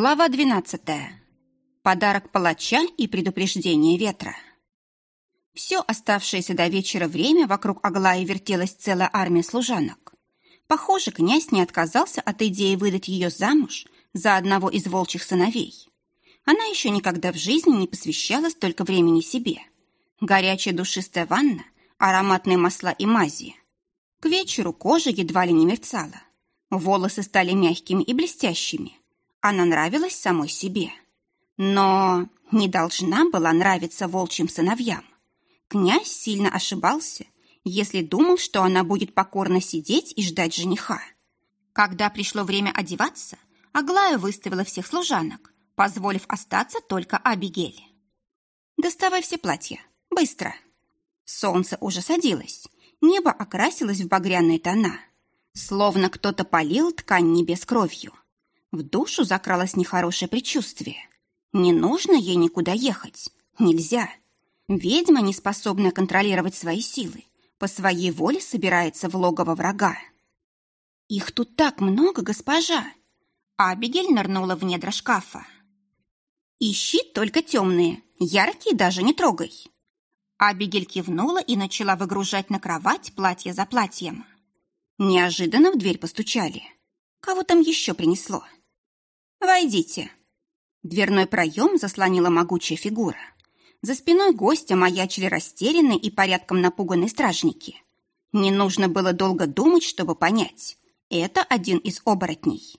Глава 12. Подарок палача и предупреждение ветра. Все оставшееся до вечера время вокруг Аглаи вертелась целая армия служанок. Похоже, князь не отказался от идеи выдать ее замуж за одного из волчьих сыновей. Она еще никогда в жизни не посвящала столько времени себе. Горячая душистая ванна, ароматные масла и мази. К вечеру кожа едва ли не мерцала. Волосы стали мягкими и блестящими она нравилась самой себе. Но не должна была нравиться волчьим сыновьям. Князь сильно ошибался, если думал, что она будет покорно сидеть и ждать жениха. Когда пришло время одеваться, Аглая выставила всех служанок, позволив остаться только Абигель. «Доставай все платья. Быстро!» Солнце уже садилось, небо окрасилось в багряные тона, словно кто-то полил ткань небес кровью. В душу закралось нехорошее предчувствие. Не нужно ей никуда ехать. Нельзя. Ведьма, не способная контролировать свои силы, по своей воле собирается в логово врага. «Их тут так много, госпожа!» Абигель нырнула в недра шкафа. «Ищи только темные, яркие даже не трогай!» Абигель кивнула и начала выгружать на кровать платье за платьем. Неожиданно в дверь постучали. Кого там еще принесло? «Войдите». Дверной проем заслонила могучая фигура. За спиной гостя маячили растерянные и порядком напуганные стражники. Не нужно было долго думать, чтобы понять. Это один из оборотней.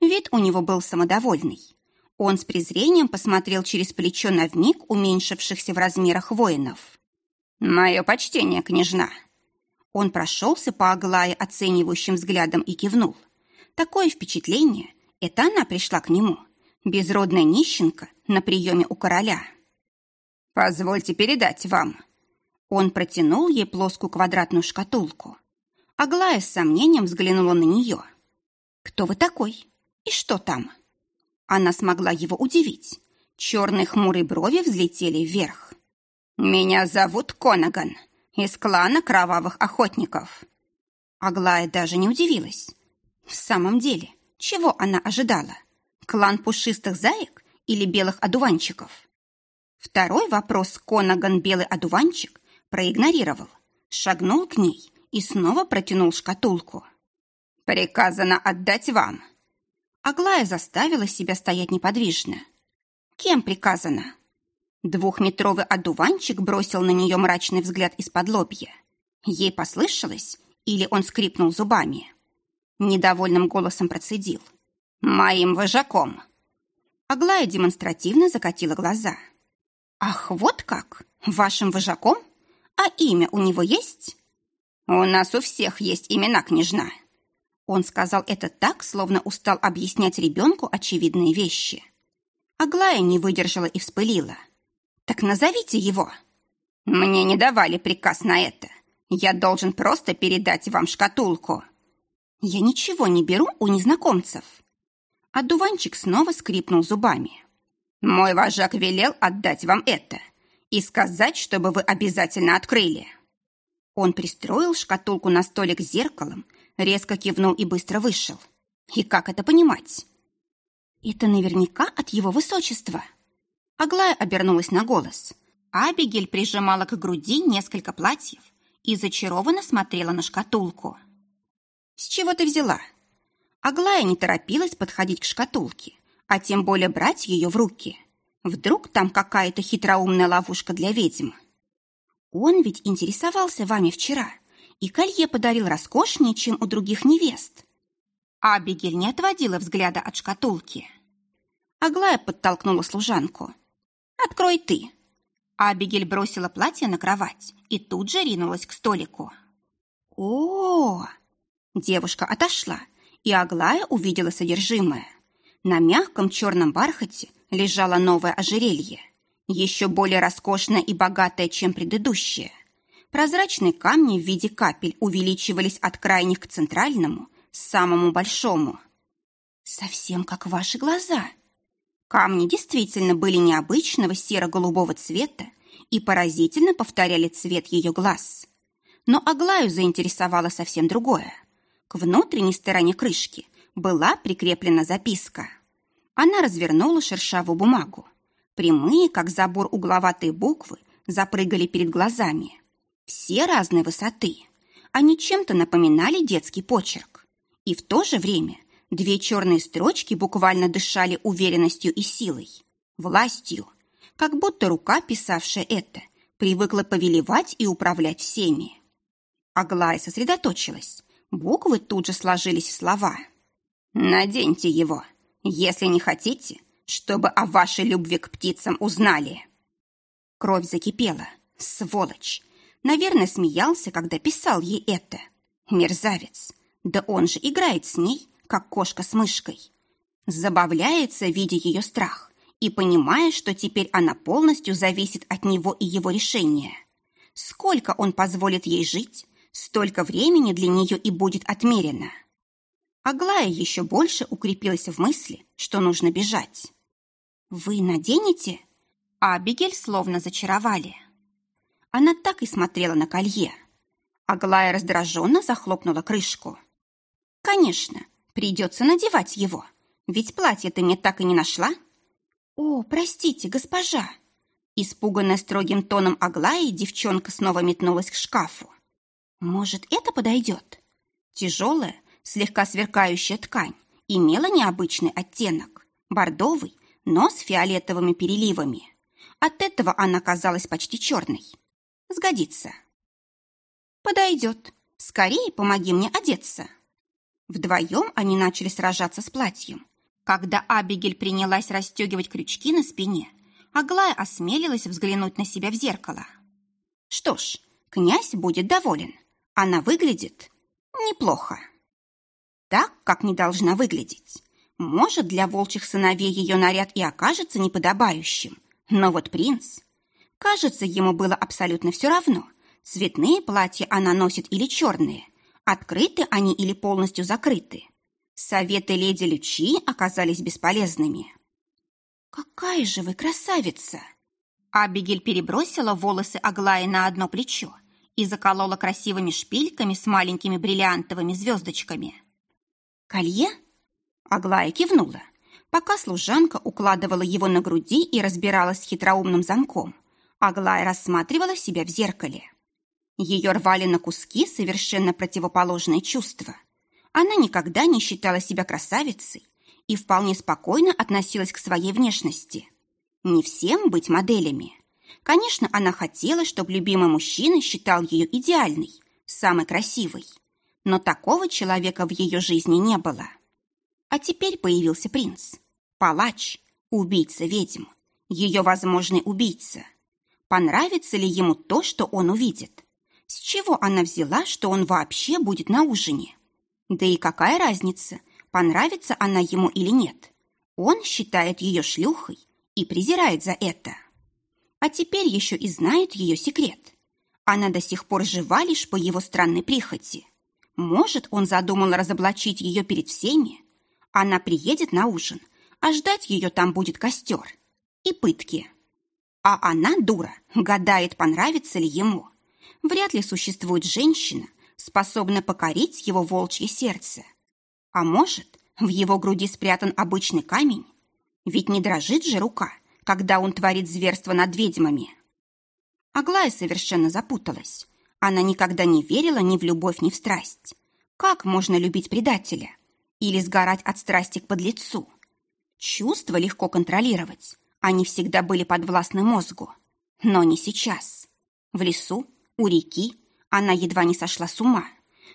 Вид у него был самодовольный. Он с презрением посмотрел через плечо на вмиг уменьшившихся в размерах воинов. «Мое почтение, княжна!» Он прошелся по Аглае оценивающим взглядом и кивнул. Такое впечатление, это она пришла к нему, безродная нищенка на приеме у короля. «Позвольте передать вам». Он протянул ей плоскую квадратную шкатулку. Аглая с сомнением взглянула на нее. «Кто вы такой? И что там?» Она смогла его удивить. Черные хмурые брови взлетели вверх. «Меня зовут Конаган, из клана кровавых охотников». Аглая даже не удивилась. В самом деле, чего она ожидала? Клан пушистых заек или белых одуванчиков? Второй вопрос Конаган Белый одуванчик проигнорировал, шагнул к ней и снова протянул шкатулку. «Приказано отдать вам». Аглая заставила себя стоять неподвижно. «Кем приказано?» Двухметровый одуванчик бросил на нее мрачный взгляд из-под лобья. Ей послышалось, или он скрипнул зубами. Недовольным голосом процедил. «Моим вожаком!» Аглая демонстративно закатила глаза. «Ах, вот как! Вашим вожаком? А имя у него есть?» «У нас у всех есть имена, княжна!» Он сказал это так, словно устал объяснять ребенку очевидные вещи. Аглая не выдержала и вспылила. «Так назовите его!» «Мне не давали приказ на это. Я должен просто передать вам шкатулку». Я ничего не беру у незнакомцев. А дуванчик снова скрипнул зубами. Мой вожак велел отдать вам это и сказать, чтобы вы обязательно открыли. Он пристроил шкатулку на столик с зеркалом, резко кивнул и быстро вышел. И как это понимать? Это наверняка от его высочества. Аглая обернулась на голос. Абигель прижимала к груди несколько платьев и зачарованно смотрела на шкатулку. «С чего ты взяла?» Аглая не торопилась подходить к шкатулке, а тем более брать ее в руки. Вдруг там какая-то хитроумная ловушка для ведьм. Он ведь интересовался вами вчера, и колье подарил роскошнее, чем у других невест. Абигель не отводила взгляда от шкатулки. Аглая подтолкнула служанку. «Открой ты!» Абигель бросила платье на кровать и тут же ринулась к столику. «О, -о, -о Девушка отошла, и Аглая увидела содержимое. На мягком черном бархате лежало новое ожерелье, еще более роскошное и богатое, чем предыдущее. Прозрачные камни в виде капель увеличивались от крайних к центральному, самому большому. Совсем как ваши глаза. Камни действительно были необычного серо-голубого цвета и поразительно повторяли цвет ее глаз. Но Аглаю заинтересовало совсем другое – к внутренней стороне крышки была прикреплена записка. Она развернула шершавую бумагу. Прямые, как забор угловатые буквы, запрыгали перед глазами. Все разной высоты. Они чем-то напоминали детский почерк. И в то же время две черные строчки буквально дышали уверенностью и силой, властью, как будто рука, писавшая это, привыкла повелевать и управлять всеми. Аглая сосредоточилась. Буквы тут же сложились в слова. «Наденьте его, если не хотите, чтобы о вашей любви к птицам узнали». Кровь закипела. Сволочь! Наверное, смеялся, когда писал ей это. Мерзавец! Да он же играет с ней, как кошка с мышкой. Забавляется, видя ее страх, и понимая, что теперь она полностью зависит от него и его решения. Сколько он позволит ей жить, столько времени для нее и будет отмерено. Аглая еще больше укрепилась в мысли, что нужно бежать. «Вы наденете?» Абигель словно зачаровали. Она так и смотрела на колье. Аглая раздраженно захлопнула крышку. «Конечно, придется надевать его, ведь платье ты мне так и не нашла». «О, простите, госпожа!» Испуганная строгим тоном Аглаи, девчонка снова метнулась к шкафу. «Может, это подойдет?» Тяжелая, слегка сверкающая ткань имела необычный оттенок, бордовый, но с фиолетовыми переливами. От этого она казалась почти черной. Сгодится. «Подойдет. Скорее помоги мне одеться». Вдвоем они начали сражаться с платьем. Когда Абигель принялась расстегивать крючки на спине, Аглая осмелилась взглянуть на себя в зеркало. Что ж, князь будет доволен. Она выглядит неплохо. Так, как не должна выглядеть. Может, для волчьих сыновей ее наряд и окажется неподобающим. Но вот принц... Кажется, ему было абсолютно все равно, цветные платья она носит или черные, открыты они или полностью закрыты. Советы леди Лючи оказались бесполезными. «Какая же вы красавица!» Абигель перебросила волосы Аглаи на одно плечо и заколола красивыми шпильками с маленькими бриллиантовыми звездочками. «Колье?» Аглая кивнула, пока служанка укладывала его на груди и разбиралась с хитроумным замком. Аглая рассматривала себя в зеркале. Ее рвали на куски совершенно противоположные чувства – она никогда не считала себя красавицей и вполне спокойно относилась к своей внешности. Не всем быть моделями. Конечно, она хотела, чтобы любимый мужчина считал ее идеальной, самой красивой. Но такого человека в ее жизни не было. А теперь появился принц. Палач, убийца ведьм, ее возможный убийца. Понравится ли ему то, что он увидит? С чего она взяла, что он вообще будет на ужине? Да и какая разница, понравится она ему или нет? Он считает ее шлюхой и презирает за это. А теперь еще и знает ее секрет. Она до сих пор жива лишь по его странной прихоти. Может, он задумал разоблачить ее перед всеми? Она приедет на ужин, а ждать ее там будет костер и пытки. А она, дура, гадает, понравится ли ему. Вряд ли существует женщина, способна покорить его волчье сердце. А может, в его груди спрятан обычный камень? Ведь не дрожит же рука, когда он творит зверство над ведьмами. Аглая совершенно запуталась. Она никогда не верила ни в любовь, ни в страсть. Как можно любить предателя? Или сгорать от страсти к подлецу? Чувства легко контролировать. Они всегда были подвластны мозгу. Но не сейчас. В лесу, у реки, она едва не сошла с ума.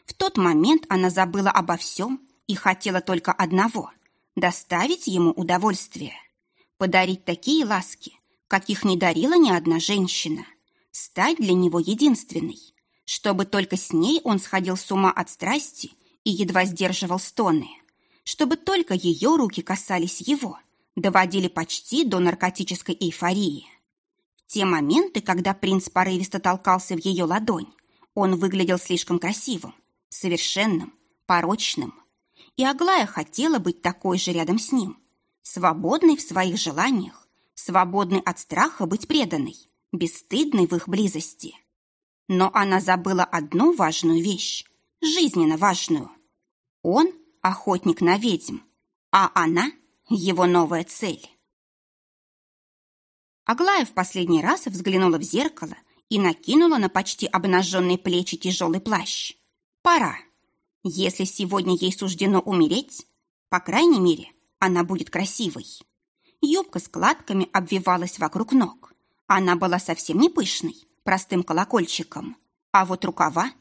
В тот момент она забыла обо всем и хотела только одного – доставить ему удовольствие. Подарить такие ласки, каких не дарила ни одна женщина. Стать для него единственной. Чтобы только с ней он сходил с ума от страсти и едва сдерживал стоны. Чтобы только ее руки касались его, доводили почти до наркотической эйфории. В те моменты, когда принц порывисто толкался в ее ладонь, он выглядел слишком красивым, совершенным, порочным. И Аглая хотела быть такой же рядом с ним, свободной в своих желаниях, свободной от страха быть преданной, бесстыдной в их близости. Но она забыла одну важную вещь, жизненно важную. Он – охотник на ведьм, а она его новая цель. Аглая в последний раз взглянула в зеркало и накинула на почти обнаженные плечи тяжелый плащ. Пора. Если сегодня ей суждено умереть, по крайней мере, она будет красивой. Юбка с складками обвивалась вокруг ног. Она была совсем не пышной, простым колокольчиком. А вот рукава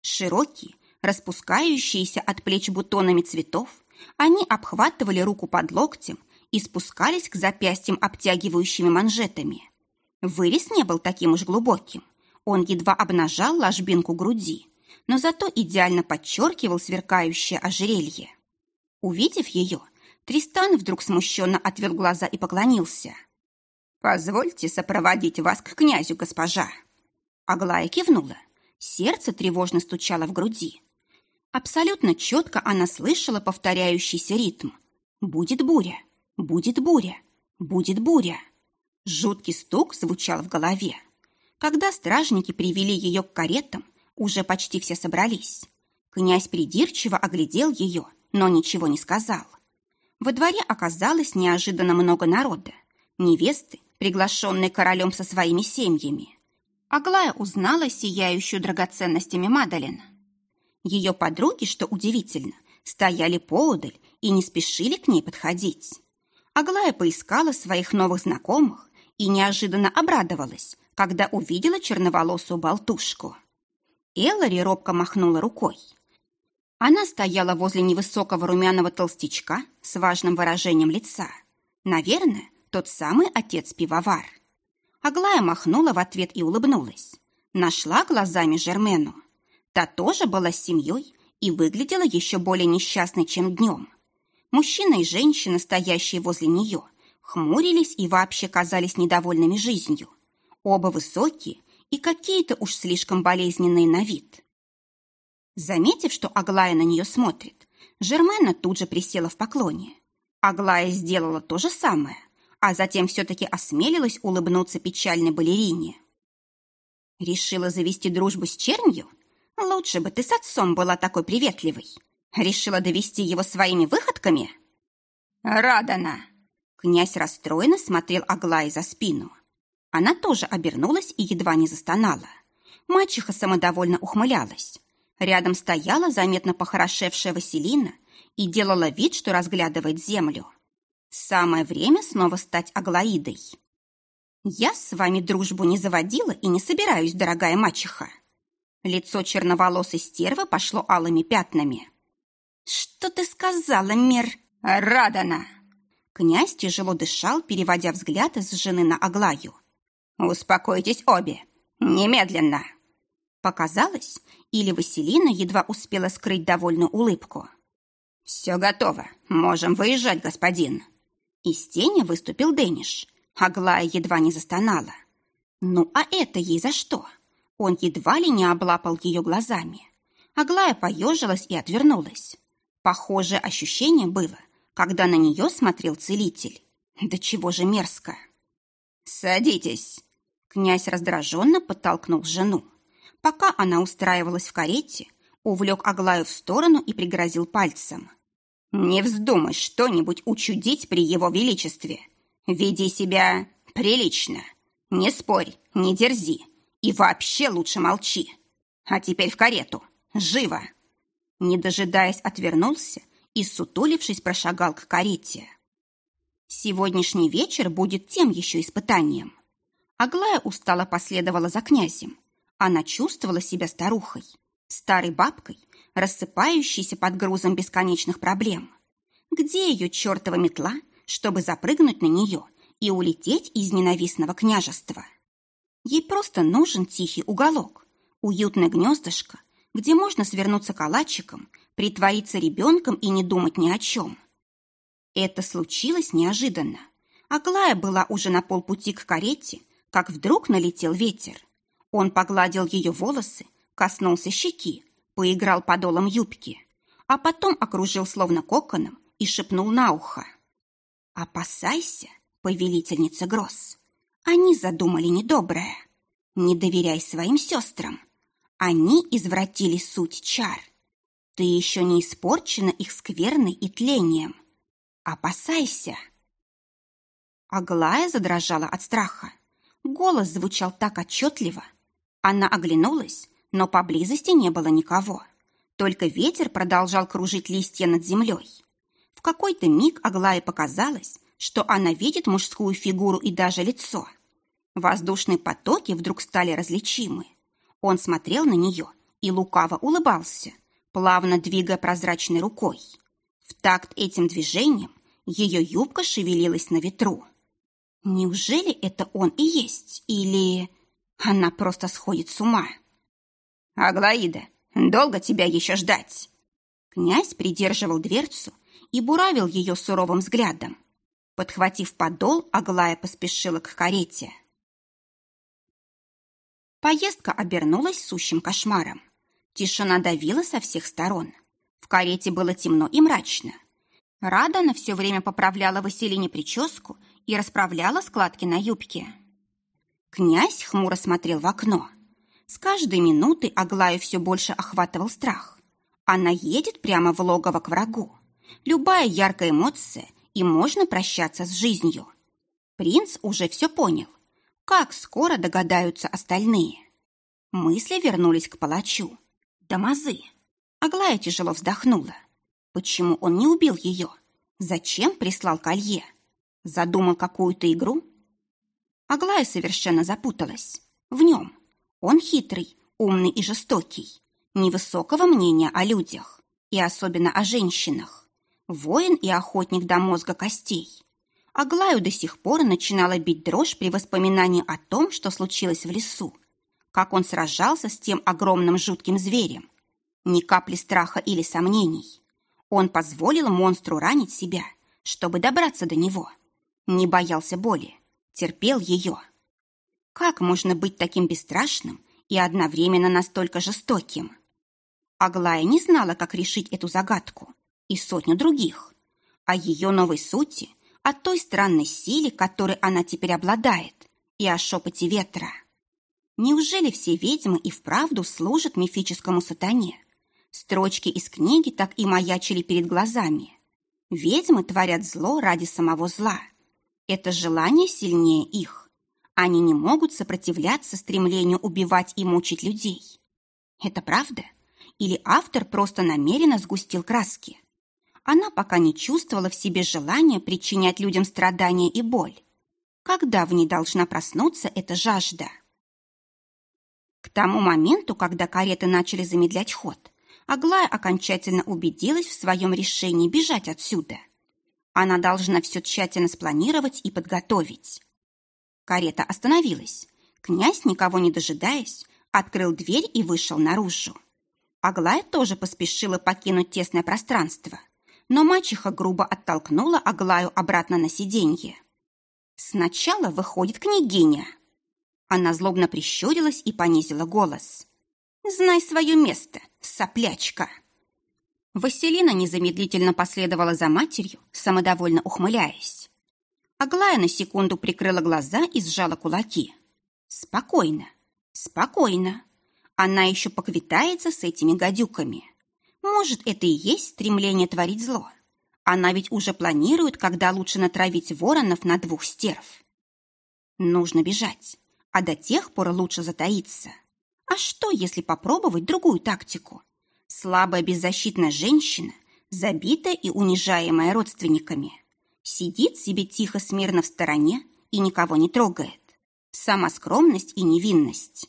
широкие, распускающиеся от плеч бутонами цветов, они обхватывали руку под локтем и спускались к запястьям обтягивающими манжетами. Вырез не был таким уж глубоким. Он едва обнажал ложбинку груди, но зато идеально подчеркивал сверкающее ожерелье. Увидев ее, Тристан вдруг смущенно отвел глаза и поклонился. «Позвольте сопроводить вас к князю, госпожа». Аглая кивнула. Сердце тревожно стучало в груди. Абсолютно четко она слышала повторяющийся ритм. «Будет буря, будет буря, будет буря». Жуткий стук звучал в голове. Когда стражники привели ее к каретам, уже почти все собрались. Князь придирчиво оглядел ее, но ничего не сказал. Во дворе оказалось неожиданно много народа. Невесты, приглашенные королем со своими семьями. Аглая узнала сияющую драгоценностями Мадалин. Ее подруги, что удивительно, стояли поодаль и не спешили к ней подходить. Аглая поискала своих новых знакомых и неожиданно обрадовалась, когда увидела черноволосую болтушку. Эллари робко махнула рукой. Она стояла возле невысокого румяного толстячка с важным выражением лица. Наверное, тот самый отец-пивовар. Аглая махнула в ответ и улыбнулась. Нашла глазами Жермену. Та тоже была с семьей и выглядела еще более несчастной, чем днем. Мужчина и женщина, стоящие возле нее, хмурились и вообще казались недовольными жизнью. Оба высокие и какие-то уж слишком болезненные на вид. Заметив, что Аглая на нее смотрит, Жермена тут же присела в поклоне. Аглая сделала то же самое а затем все-таки осмелилась улыбнуться печальной балерине. Решила завести дружбу с чернью? Лучше бы ты с отцом была такой приветливой. Решила довести его своими выходками? Радана! Князь расстроенно смотрел Аглае за спину. Она тоже обернулась и едва не застонала. Мачеха самодовольно ухмылялась. Рядом стояла заметно похорошевшая Василина и делала вид, что разглядывает землю. Самое время снова стать Аглаидой. Я с вами дружбу не заводила и не собираюсь, дорогая мачеха. Лицо черноволосой стервы пошло алыми пятнами. «Что ты сказала, Мер Радана?» Князь тяжело дышал, переводя взгляд из жены на Аглаю. «Успокойтесь обе! Немедленно!» Показалось, или Василина едва успела скрыть довольную улыбку. «Все готово. Можем выезжать, господин!» Из тени выступил Дэниш. Аглая едва не застонала. Ну, а это ей за что? Он едва ли не облапал ее глазами. Аглая поежилась и отвернулась. Похожее ощущение было, когда на нее смотрел целитель. Да чего же мерзко. «Садитесь!» Князь раздраженно подтолкнул жену. Пока она устраивалась в карете, увлек Аглаю в сторону и пригрозил пальцем. Не вздумай что-нибудь учудить при его величестве. Веди себя прилично. Не спорь, не дерзи. И вообще лучше молчи. А теперь в карету. Живо!» Не дожидаясь, отвернулся и, сутулившись, прошагал к карете. Сегодняшний вечер будет тем еще испытанием. Аглая устало последовала за князем. Она чувствовала себя старухой, старой бабкой, рассыпающейся под грузом бесконечных проблем. Где ее чертова метла, чтобы запрыгнуть на нее и улететь из ненавистного княжества? Ей просто нужен тихий уголок, уютное гнездышко, где можно свернуться калачиком, притвориться ребенком и не думать ни о чем. Это случилось неожиданно. Аглая была уже на полпути к карете, как вдруг налетел ветер. Он погладил ее волосы, коснулся щеки, поиграл подолом юбки, а потом окружил словно коконом и шепнул на ухо. «Опасайся, повелительница Гросс. Они задумали недоброе. Не доверяй своим сестрам. Они извратили суть чар. Ты еще не испорчена их скверной и тлением. опасайся!» Аглая задрожала от страха. Голос звучал так отчетливо. Она оглянулась, но поблизости не было никого. Только ветер продолжал кружить листья над землей. В какой-то миг Аглае показалось, что она видит мужскую фигуру и даже лицо. Воздушные потоки вдруг стали различимы. Он смотрел на нее и лукаво улыбался, плавно двигая прозрачной рукой. В такт этим движением ее юбка шевелилась на ветру. Неужели это он и есть? Или она просто сходит с ума? «Аглаида, долго тебя еще ждать?» Князь придерживал дверцу и буравил ее суровым взглядом. Подхватив подол, Аглая поспешила к карете. Поездка обернулась сущим кошмаром. Тишина давила со всех сторон. В карете было темно и мрачно. Радана все время поправляла Василине прическу и расправляла складки на юбке. Князь хмуро смотрел в окно. С каждой минутой Аглаю все больше охватывал страх. Она едет прямо в логово к врагу. Любая яркая эмоция, и можно прощаться с жизнью. Принц уже все понял. Как скоро догадаются остальные? Мысли вернулись к палачу. Дамазы. Аглая тяжело вздохнула. Почему он не убил ее? Зачем прислал колье? Задумал какую-то игру? Аглая совершенно запуталась. В нем. Он хитрый, умный и жестокий. Невысокого мнения о людях. И особенно о женщинах. Воин и охотник до мозга костей. Аглаю до сих пор начинала бить дрожь при воспоминании о том, что случилось в лесу. Как он сражался с тем огромным жутким зверем. Ни капли страха или сомнений. Он позволил монстру ранить себя, чтобы добраться до него. Не боялся боли, терпел ее. Как можно быть таким бесстрашным и одновременно настолько жестоким? Аглая не знала, как решить эту загадку, и сотню других. О ее новой сути, о той странной силе, которой она теперь обладает, и о шепоте ветра. Неужели все ведьмы и вправду служат мифическому сатане? Строчки из книги так и маячили перед глазами. Ведьмы творят зло ради самого зла. Это желание сильнее их. Они не могут сопротивляться стремлению убивать и мучить людей. Это правда? Или автор просто намеренно сгустил краски? Она пока не чувствовала в себе желания причинять людям страдания и боль. Когда в ней должна проснуться эта жажда? К тому моменту, когда кареты начали замедлять ход, Аглая окончательно убедилась в своем решении бежать отсюда. Она должна все тщательно спланировать и подготовить. Карета остановилась. Князь, никого не дожидаясь, открыл дверь и вышел наружу. Аглая тоже поспешила покинуть тесное пространство, но мачеха грубо оттолкнула Аглаю обратно на сиденье. Сначала выходит княгиня. Она злобно прищурилась и понизила голос. Знай свое место, соплячка!» Василина незамедлительно последовала за матерью, самодовольно ухмыляясь. Аглая на секунду прикрыла глаза и сжала кулаки. «Спокойно, спокойно. Она еще поквитается с этими гадюками. Может, это и есть стремление творить зло. Она ведь уже планирует, когда лучше натравить воронов на двух стерв. Нужно бежать, а до тех пор лучше затаиться. А что, если попробовать другую тактику? Слабая беззащитная женщина, забитая и унижаемая родственниками, сидит себе тихо смирно в стороне и никого не трогает. Сама скромность и невинность.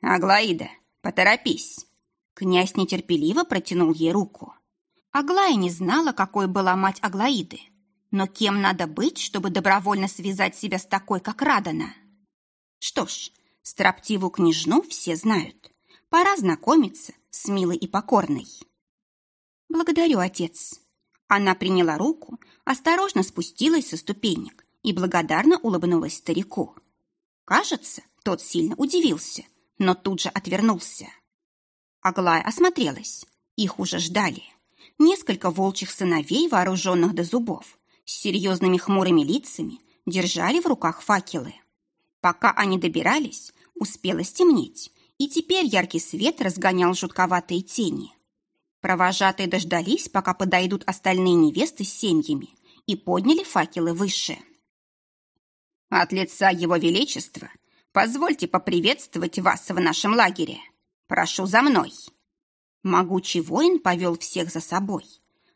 «Аглаида, поторопись!» Князь нетерпеливо протянул ей руку. Аглая не знала, какой была мать Аглаиды, но кем надо быть, чтобы добровольно связать себя с такой, как Радана? Что ж, Строптивую княжну все знают. Пора знакомиться с милой и покорной. Благодарю, отец. Она приняла руку, осторожно спустилась со ступенек и благодарно улыбнулась старику. Кажется, тот сильно удивился, но тут же отвернулся. Аглая осмотрелась. Их уже ждали. Несколько волчьих сыновей, вооруженных до зубов, с серьезными хмурыми лицами, держали в руках факелы. Пока они добирались, успело стемнеть, и теперь яркий свет разгонял жутковатые тени. Провожатые дождались, пока подойдут остальные невесты с семьями, и подняли факелы выше. «От лица Его Величества позвольте поприветствовать вас в нашем лагере. Прошу за мной!» Могучий воин повел всех за собой.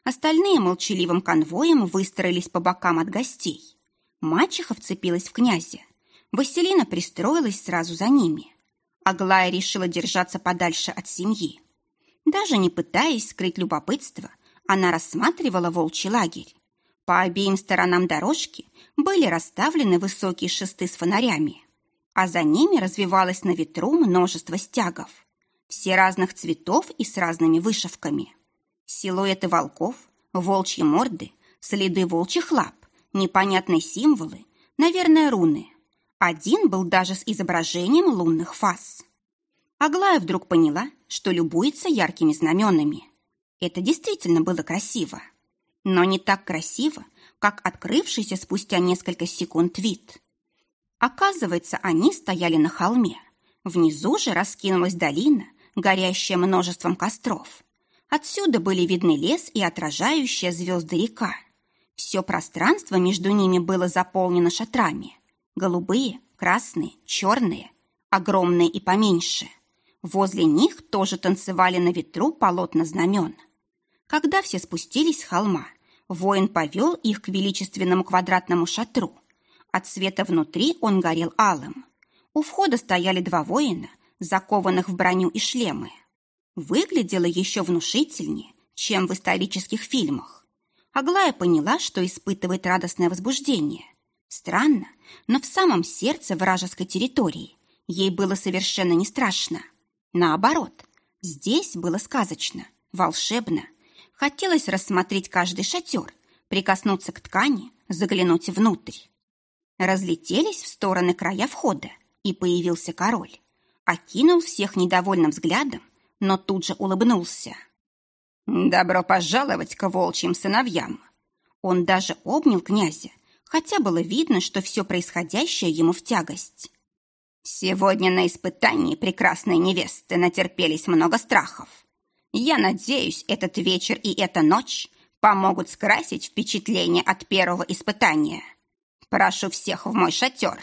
Остальные молчаливым конвоем выстроились по бокам от гостей. Мачеха вцепилась в князя. Василина пристроилась сразу за ними. Аглая решила держаться подальше от семьи. Даже не пытаясь скрыть любопытство, она рассматривала волчий лагерь. По обеим сторонам дорожки были расставлены высокие шесты с фонарями, а за ними развивалось на ветру множество стягов. Все разных цветов и с разными вышивками. Силуэты волков, волчьи морды, следы волчьих лап, непонятные символы, наверное, руны. Один был даже с изображением лунных фаз. Аглая вдруг поняла, что любуется яркими знаменами. Это действительно было красиво. Но не так красиво, как открывшийся спустя несколько секунд вид. Оказывается, они стояли на холме. Внизу же раскинулась долина, горящая множеством костров. Отсюда были видны лес и отражающая звезды река. Все пространство между ними было заполнено шатрами. Голубые, красные, черные, огромные и поменьше. Возле них тоже танцевали на ветру полотна знамен. Когда все спустились с холма, воин повел их к величественному квадратному шатру. От света внутри он горел алым. У входа стояли два воина, закованных в броню и шлемы. Выглядело еще внушительнее, чем в исторических фильмах. Аглая поняла, что испытывает радостное возбуждение. Странно, но в самом сердце вражеской территории ей было совершенно не страшно. Наоборот, здесь было сказочно, волшебно. Хотелось рассмотреть каждый шатер, прикоснуться к ткани, заглянуть внутрь. Разлетелись в стороны края входа, и появился король. Окинул всех недовольным взглядом, но тут же улыбнулся. «Добро пожаловать к волчьим сыновьям!» Он даже обнял князя, хотя было видно, что все происходящее ему в тягость. Сегодня на испытании прекрасные невесты натерпелись много страхов. Я надеюсь, этот вечер и эта ночь помогут скрасить впечатление от первого испытания. Прошу всех в мой шатер.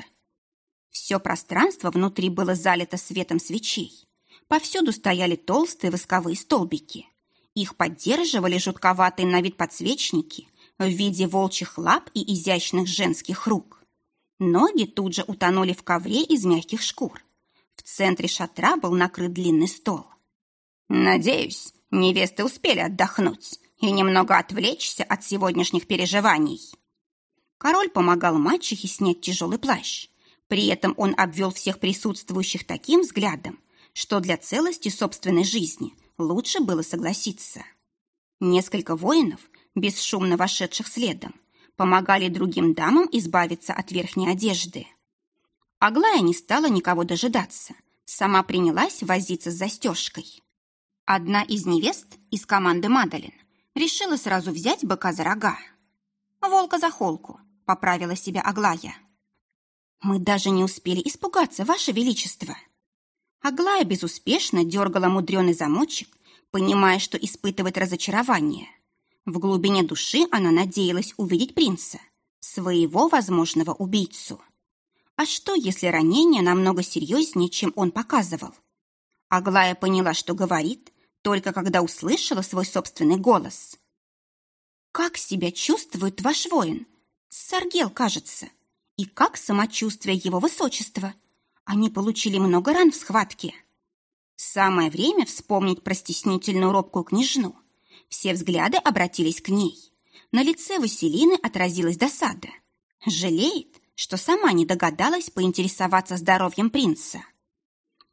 Все пространство внутри было залито светом свечей. Повсюду стояли толстые восковые столбики. Их поддерживали жутковатые на вид подсвечники в виде волчьих лап и изящных женских рук. Ноги тут же утонули в ковре из мягких шкур. В центре шатра был накрыт длинный стол. «Надеюсь, невесты успели отдохнуть и немного отвлечься от сегодняшних переживаний». Король помогал мачехе снять тяжелый плащ. При этом он обвел всех присутствующих таким взглядом, что для целости собственной жизни лучше было согласиться. Несколько воинов, бесшумно вошедших следом, помогали другим дамам избавиться от верхней одежды. Аглая не стала никого дожидаться, сама принялась возиться с застежкой. Одна из невест из команды Мадалин решила сразу взять быка за рога. «Волка за холку», — поправила себя Аглая. «Мы даже не успели испугаться, Ваше Величество!» Аглая безуспешно дергала мудреный замочек, понимая, что испытывает разочарование. В глубине души она надеялась увидеть принца, своего возможного убийцу. А что, если ранение намного серьезнее, чем он показывал? Аглая поняла, что говорит, только когда услышала свой собственный голос. «Как себя чувствует ваш воин? Саргел, кажется. И как самочувствие его высочества? Они получили много ран в схватке». Самое время вспомнить про стеснительную робкую княжну – все взгляды обратились к ней. На лице Василины отразилась досада. Жалеет, что сама не догадалась поинтересоваться здоровьем принца.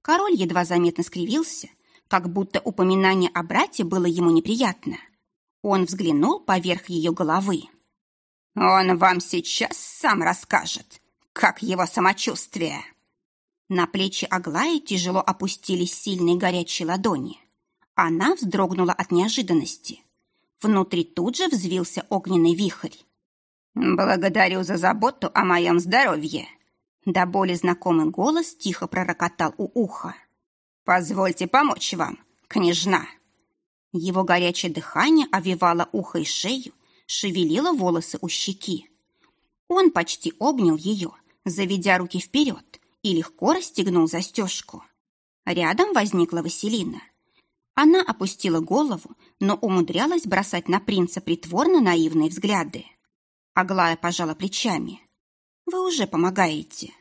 Король едва заметно скривился, как будто упоминание о брате было ему неприятно. Он взглянул поверх ее головы. «Он вам сейчас сам расскажет, как его самочувствие». На плечи Аглаи тяжело опустились сильные горячие ладони. Она вздрогнула от неожиданности. Внутри тут же взвился огненный вихрь. «Благодарю за заботу о моем здоровье!» До боли знакомый голос тихо пророкотал у уха. «Позвольте помочь вам, княжна!» Его горячее дыхание овивало ухо и шею, шевелила волосы у щеки. Он почти обнял ее, заведя руки вперед, и легко расстегнул застежку. Рядом возникла Василина. Она опустила голову, но умудрялась бросать на принца притворно наивные взгляды. Аглая пожала плечами. «Вы уже помогаете».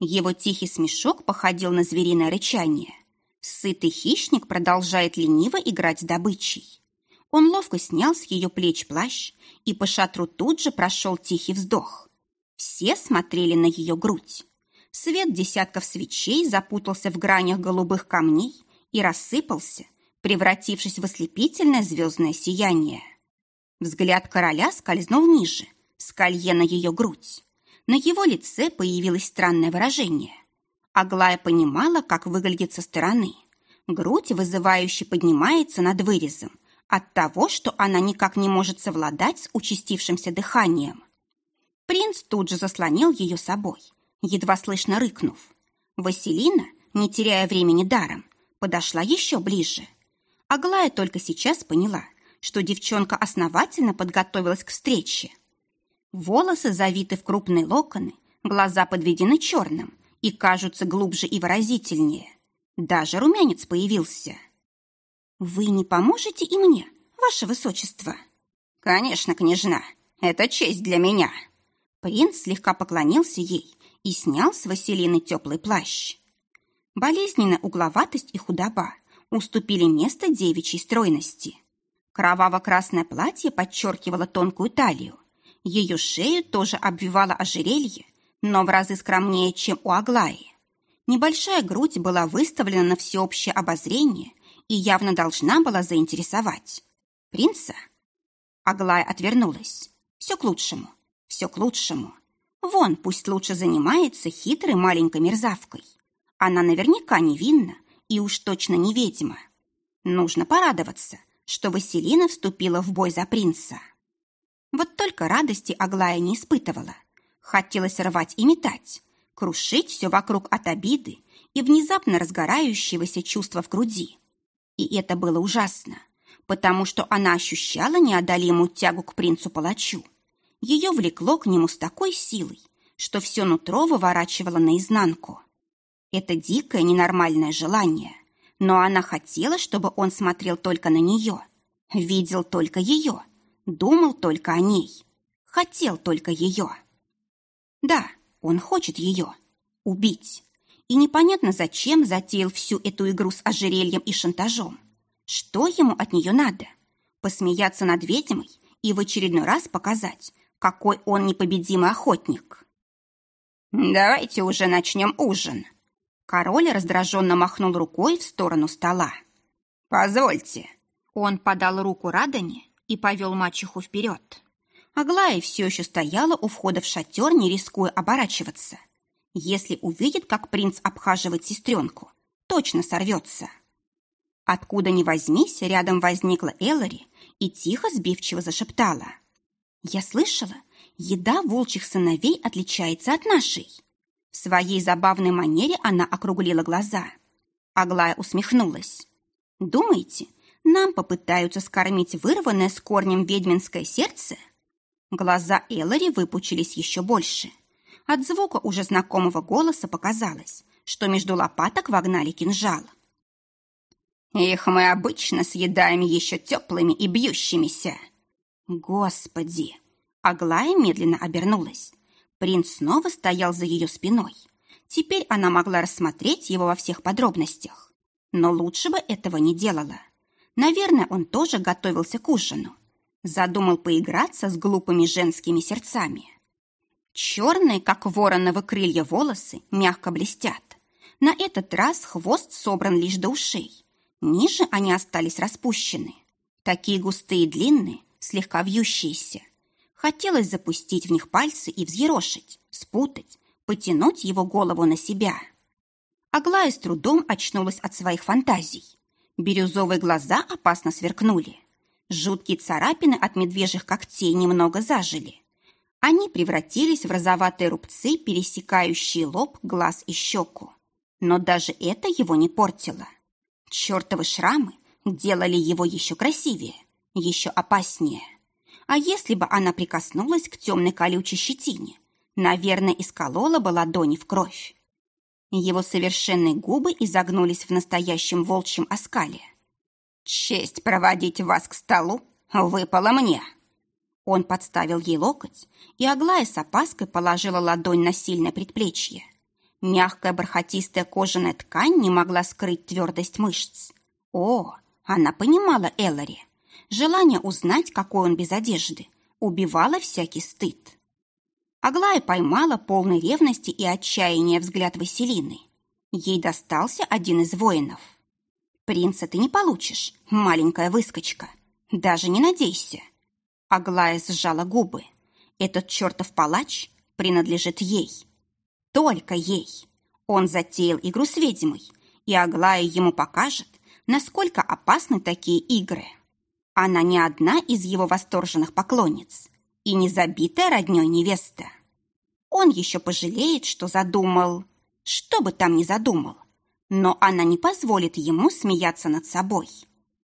Его тихий смешок походил на звериное рычание. Сытый хищник продолжает лениво играть с добычей. Он ловко снял с ее плеч плащ, и по шатру тут же прошел тихий вздох. Все смотрели на ее грудь. Свет десятков свечей запутался в гранях голубых камней и рассыпался, превратившись в ослепительное звездное сияние. Взгляд короля скользнул ниже, с колье на ее грудь. На его лице появилось странное выражение. Аглая понимала, как выглядит со стороны. Грудь вызывающе поднимается над вырезом от того, что она никак не может совладать с участившимся дыханием. Принц тут же заслонил ее собой, едва слышно рыкнув. Василина, не теряя времени даром, подошла еще ближе. Аглая только сейчас поняла, что девчонка основательно подготовилась к встрече. Волосы завиты в крупные локоны, глаза подведены черным и кажутся глубже и выразительнее. Даже румянец появился. «Вы не поможете и мне, ваше высочество?» «Конечно, княжна, это честь для меня». Принц слегка поклонился ей и снял с Василины теплый плащ. Болезненная угловатость и худоба уступили место девичьей стройности. Кроваво-красное платье подчеркивало тонкую талию. Ее шею тоже обвивало ожерелье, но в разы скромнее, чем у Аглаи. Небольшая грудь была выставлена на всеобщее обозрение и явно должна была заинтересовать. Принца? Аглая отвернулась. Все к лучшему, все к лучшему. Вон, пусть лучше занимается хитрой маленькой мерзавкой. Она наверняка невинна и уж точно не ведьма. Нужно порадоваться, что Василина вступила в бой за принца. Вот только радости Аглая не испытывала. Хотелось рвать и метать, крушить все вокруг от обиды и внезапно разгорающегося чувства в груди. И это было ужасно, потому что она ощущала неодолимую тягу к принцу-палачу. Ее влекло к нему с такой силой, что все нутро выворачивало наизнанку. Это дикое ненормальное желание, но она хотела, чтобы он смотрел только на нее, видел только ее, думал только о ней, хотел только ее. Да, он хочет ее убить. И непонятно, зачем затеял всю эту игру с ожерельем и шантажом. Что ему от нее надо? Посмеяться над ведьмой и в очередной раз показать, какой он непобедимый охотник. «Давайте уже начнем ужин». Король раздраженно махнул рукой в сторону стола. «Позвольте». Он подал руку Радане и повел мачеху вперед. Аглая все еще стояла у входа в шатер, не рискуя оборачиваться. Если увидит, как принц обхаживает сестренку, точно сорвется. Откуда ни возьмись, рядом возникла Эллари и тихо сбивчиво зашептала – я слышала, еда волчьих сыновей отличается от нашей. В своей забавной манере она округлила глаза. Аглая усмехнулась. «Думаете, нам попытаются скормить вырванное с корнем ведьминское сердце?» Глаза Эллари выпучились еще больше. От звука уже знакомого голоса показалось, что между лопаток вогнали кинжал. «Их мы обычно съедаем еще теплыми и бьющимися», Господи! Аглая медленно обернулась. Принц снова стоял за ее спиной. Теперь она могла рассмотреть его во всех подробностях. Но лучше бы этого не делала. Наверное, он тоже готовился к ужину. Задумал поиграться с глупыми женскими сердцами. Черные, как вороновы крылья, волосы мягко блестят. На этот раз хвост собран лишь до ушей. Ниже они остались распущены. Такие густые и длинные, слегка вьющиеся. Хотелось запустить в них пальцы и взъерошить, спутать, потянуть его голову на себя. Аглая с трудом очнулась от своих фантазий. Бирюзовые глаза опасно сверкнули. Жуткие царапины от медвежьих когтей немного зажили. Они превратились в розоватые рубцы, пересекающие лоб, глаз и щеку. Но даже это его не портило. Чертовы шрамы делали его еще красивее еще опаснее. А если бы она прикоснулась к темной колючей щетине, наверное, исколола бы ладони в кровь. Его совершенные губы изогнулись в настоящем волчьем оскале. «Честь проводить вас к столу выпала мне!» Он подставил ей локоть, и Аглая с опаской положила ладонь на сильное предплечье. Мягкая бархатистая кожаная ткань не могла скрыть твердость мышц. О, она понимала Эллари. Желание узнать, какой он без одежды, убивало всякий стыд. Аглая поймала полный ревности и отчаяния взгляд Василины. Ей достался один из воинов. «Принца ты не получишь, маленькая выскочка. Даже не надейся». Аглая сжала губы. «Этот чертов палач принадлежит ей. Только ей. Он затеял игру с ведьмой, и Аглая ему покажет, насколько опасны такие игры». Она не одна из его восторженных поклонниц и не забитая роднёй невеста. Он еще пожалеет, что задумал, что бы там ни задумал, но она не позволит ему смеяться над собой.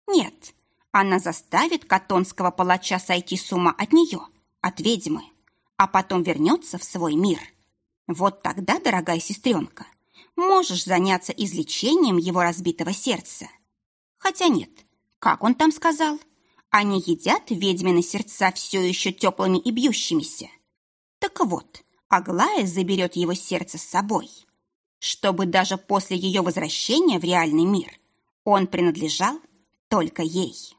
Нет, она заставит катонского палача сойти с ума от нее, от ведьмы, а потом вернется в свой мир. Вот тогда, дорогая сестренка, можешь заняться излечением его разбитого сердца. Хотя нет, как он там сказал – они едят ведьмины сердца все еще теплыми и бьющимися. Так вот, Аглая заберет его сердце с собой, чтобы даже после ее возвращения в реальный мир он принадлежал только ей.